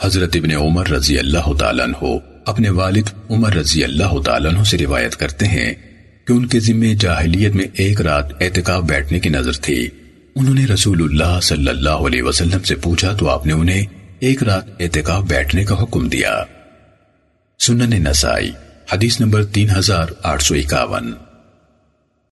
حضرت ابن عمر رضی اللہ تعالیٰ عنہ اپنے والد عمر رضی اللہ تعالیٰ عنہ سے روایت کرتے ہیں کہ ان کے ذمہ جاہلیت میں ایک رات اعتکاف بیٹھنے کی نظر تھی۔ انہوں نے رسول اللہ صلی اللہ علیہ وسلم سے پوچھا تو آپ نے انہیں ایک رات اعتکاف بیٹھنے کا حکم دیا۔ سنن نسائی، حدیث نمبر تین ہزار آٹھ سو اکاون۔